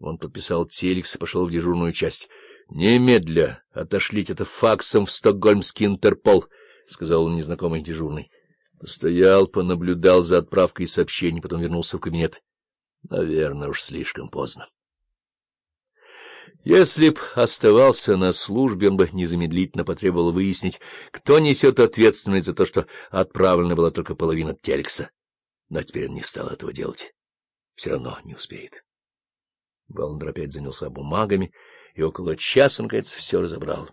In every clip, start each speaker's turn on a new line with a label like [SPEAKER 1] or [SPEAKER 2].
[SPEAKER 1] Он подписал телекс и пошел в дежурную часть. — Немедля отошлить это факсом в стокгольмский Интерпол, — сказал он незнакомый дежурный. Постоял, понаблюдал за отправкой сообщений, потом вернулся в кабинет. Наверное, уж слишком поздно. Если б оставался на службе, он бы незамедлительно потребовал выяснить, кто несет ответственность за то, что отправлена была только половина телекса. Но теперь он не стал этого делать. Все равно не успеет. Баландр опять занялся бумагами, и около часа он, кажется, все разобрал.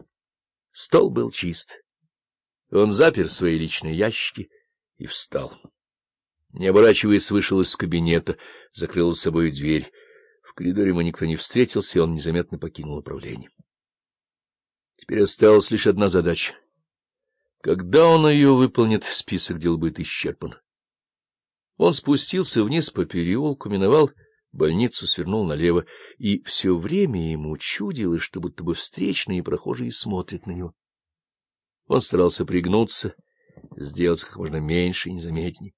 [SPEAKER 1] Стол был чист. Он запер свои личные ящики и встал. Не оборачиваясь, вышел из кабинета, закрыл с собой дверь. В коридоре ему никто не встретился, и он незаметно покинул управление. Теперь осталась лишь одна задача. Когда он ее выполнит, список дел будет исчерпан. Он спустился вниз по переулку, миновал больницу, свернул налево, и все время ему чудилось, что будто бы встречные прохожие смотрят на него. Он старался пригнуться, сделать как можно меньше и незаметнее.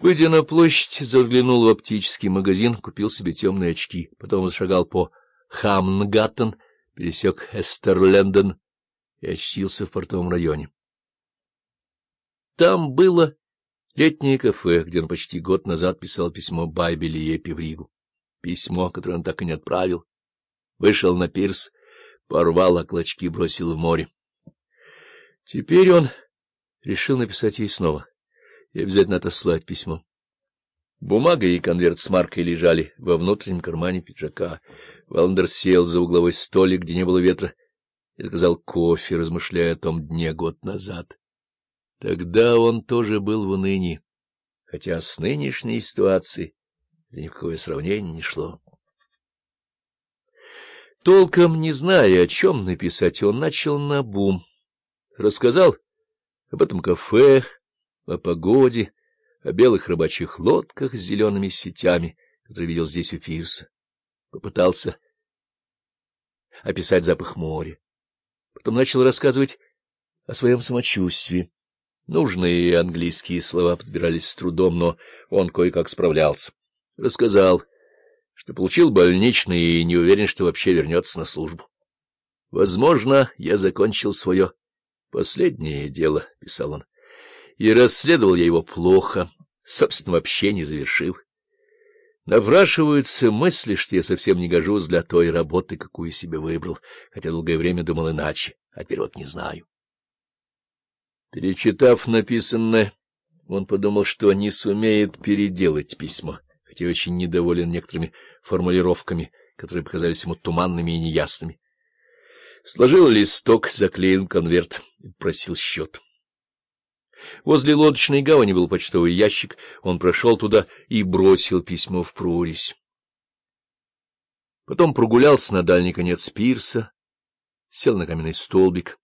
[SPEAKER 1] Выйдя на площадь, заглянул в оптический магазин, купил себе темные очки, потом зашагал по Хамнгаттен, пересек Эстерленден и очтился в портовом районе. Там было летнее кафе, где он почти год назад писал письмо Байбели Епи в. Письмо, которое он так и не отправил. Вышел на пирс, порвал, а клочки бросил в море. Теперь он решил написать ей снова и обязательно отослать письмо. Бумага и конверт с маркой лежали во внутреннем кармане пиджака. Валандер сел за угловой столик, где не было ветра, и заказал кофе, размышляя о том дне год назад. Тогда он тоже был в унынии, хотя с нынешней ситуацией никакое сравнение не шло. Толком не зная, о чем написать, он начал на бум. Рассказал об этом кафе, о погоде, о белых рыбачьих лодках с зелеными сетями, которые видел здесь у пирса. Попытался описать запах моря. Потом начал рассказывать о своем самочувствии. Нужные английские слова подбирались с трудом, но он кое-как справлялся. Рассказал, что получил больничный и не уверен, что вообще вернется на службу. «Возможно, я закончил свое последнее дело», — писал он, — «и расследовал я его плохо, собственно, вообще не завершил. Напрашиваются мысли, что я совсем не гожусь для той работы, какую себе выбрал, хотя долгое время думал иначе, а теперь вот не знаю». Перечитав написанное, он подумал, что не сумеет переделать письмо, хотя очень недоволен некоторыми формулировками, которые показались ему туманными и неясными. Сложил листок, заклеил конверт и просил счет. Возле лодочной гавани был почтовый ящик, он прошел туда и бросил письмо в прорезь. Потом прогулялся на дальний конец пирса, сел на каменный столбик,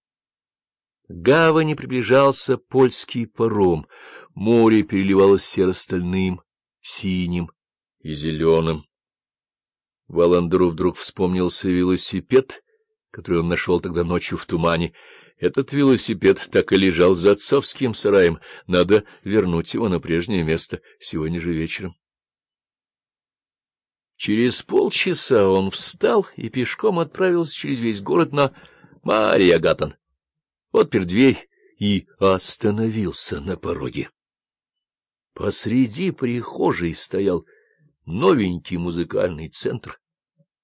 [SPEAKER 1] гавани приближался польский паром, море переливалось серо-стальным, синим и зеленым. Валандеру вдруг вспомнился велосипед, который он нашел тогда ночью в тумане. Этот велосипед так и лежал за отцовским сараем. Надо вернуть его на прежнее место сегодня же вечером. Через полчаса он встал и пешком отправился через весь город на Мария Гаттон отпер дверь и остановился на пороге. Посреди прихожей стоял новенький музыкальный центр,